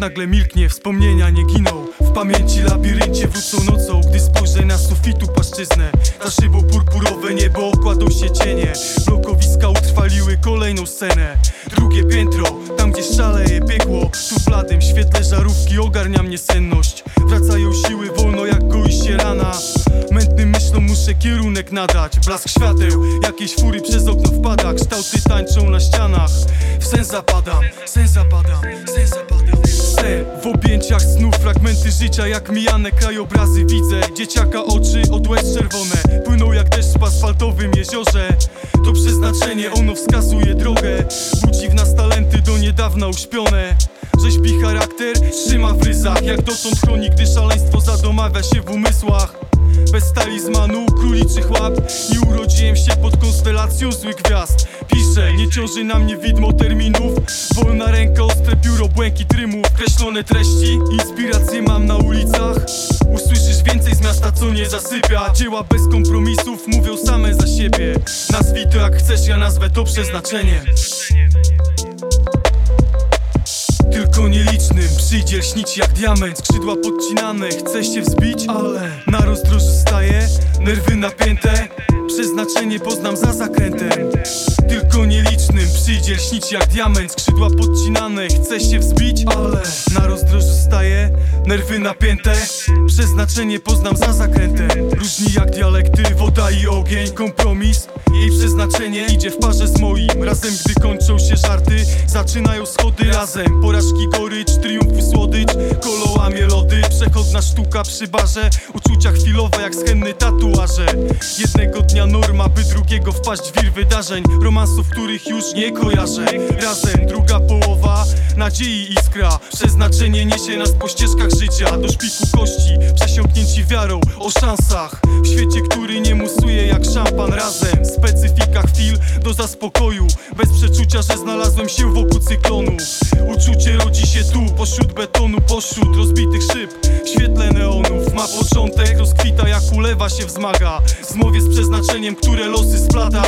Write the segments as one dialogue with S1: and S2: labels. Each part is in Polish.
S1: nagle milknie, wspomnienia nie giną. W pamięci labiryncie wrócą nocą Gdy spojrzę na sufitu płaszczyznę. Na szybo purpurowe niebo okładą się cienie. Blokowiska utrwaliły kolejną scenę. Drugie piętro, tam gdzie szaleje piekło. Tu w bladym świetle żarówki ogarnia mnie senność. Wracają siły wolno jak goi się rana. Mętnym myślom muszę kierunek nadać. Blask świateł, jakieś fury przez okno wpada. Kształty tańczą na ścianach. W sen zapadam, sen zapadam, sen zapadam objęciach snów, fragmenty życia jak mijane krajobrazy widzę. Dzieciaka oczy od łez czerwone Płyną jak deszcz po asfaltowym jeziorze. To przeznaczenie, ono wskazuje drogę. Budzi w nas talenty do niedawna uśpione. Rzeźbi charakter, trzyma w ryzach. Jak dotąd chroni, gdy szaleństwo zadomawia się w umysłach. Bez talizmanu, króliczych łap. Nie urodziłem się pod konstelacją złych gwiazd Piszę, nie ciąży na mnie widmo terminów. Wolna ręka, ostre pióro, błękit rymów Kreślone treści, inspiracje mam na ulicach. Usłyszysz więcej z miasta, co nie zasypia. Dzieła bez kompromisów mówią same za siebie. Nazwij to jak chcesz, ja nazwę to przeznaczenie. Tylko nielicznym przyjdzie śnić jak diament. Skrzydła podcinane, chce się wzbić Ale na rozdrożu staje, nerwy napięte Przeznaczenie poznam za zakrętem Tylko nielicznym. Przyjdzie śnić jak diament. Skrzydła podcinane, chce się wzbić Ale na rozdrożu staje, nerwy napięte. Przeznaczenie poznam za zakrętem. Różni jak dialekty, woda i ogień Kompromis jej przeznaczenie idzie w parze z moim. Razem gdy kończą się żarty Zaczynają schody razem. Porażki gorycz, triumfy słodycz Kolo łamie lody. Przechodna sztuka przy barze Uczucia chwilowe jak schenny tatuaże. Jednego dnia norma, by drugiego wpaść w wir wydarzeń Romansów, których już nie kojarzę. Razem druga połowa Nadziei iskra. Przeznaczenie niesie nas po ścieżkach życia Do szpiku kości Przesiąknięci wiarą o szansach. W świecie, który nie musuje jak szampan razem. Specyfika chwil do zaspokoju Bez przeczucia, że znalazłem się wokół cyklonu. Uczucie rodzi się tu, pośród betonu, pośród rozbitych szyb ulewa się wzmaga. Zmowie z przeznaczeniem, które losy splata.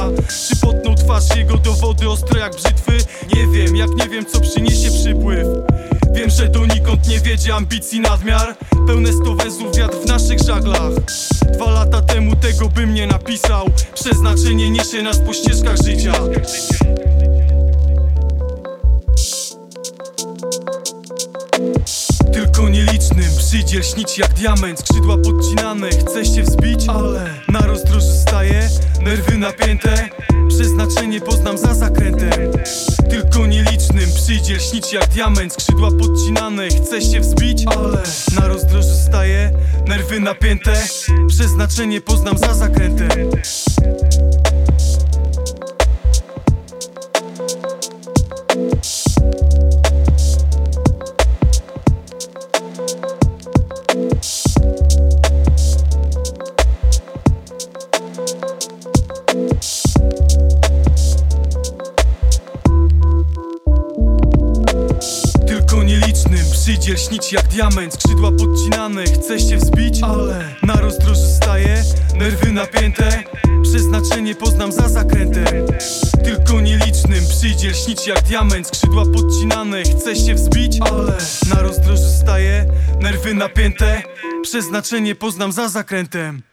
S1: Czy potną twarz jego dowody ostre jak brzytwy? Nie wiem, jak nie wiem co przyniesie przypływ. Wiem, że donikąd nie wiedzie ambicji nadmiar. Pełne sto węzłów wiatr w naszych żaglach. Dwa lata temu tego bym nie napisał. Przeznaczenie niesie nas po ścieżkach życia śnić jak diament. Skrzydła podcinane, chce się wzbić Ale na rozdrożu staje, nerwy napięte Przeznaczenie poznam za zakrętem. Tylko nielicznym przyjdzie śnić jak diament. Skrzydła podcinane, chce się wzbić Ale na rozdrożu staje, nerwy napięte Przeznaczenie poznam za zakrętem przyjdzie śnić jak diament Skrzydła podcinane, chce się wzbić Ale na rozdrożu staje, nerwy napięte. Przeznaczenie poznam za zakrętem Tylko nielicznym. Przyjdzie śnić jak diament Skrzydła podcinane, chce się wzbić Ale na rozdrożu staje, nerwy napięte. Przeznaczenie poznam za zakrętem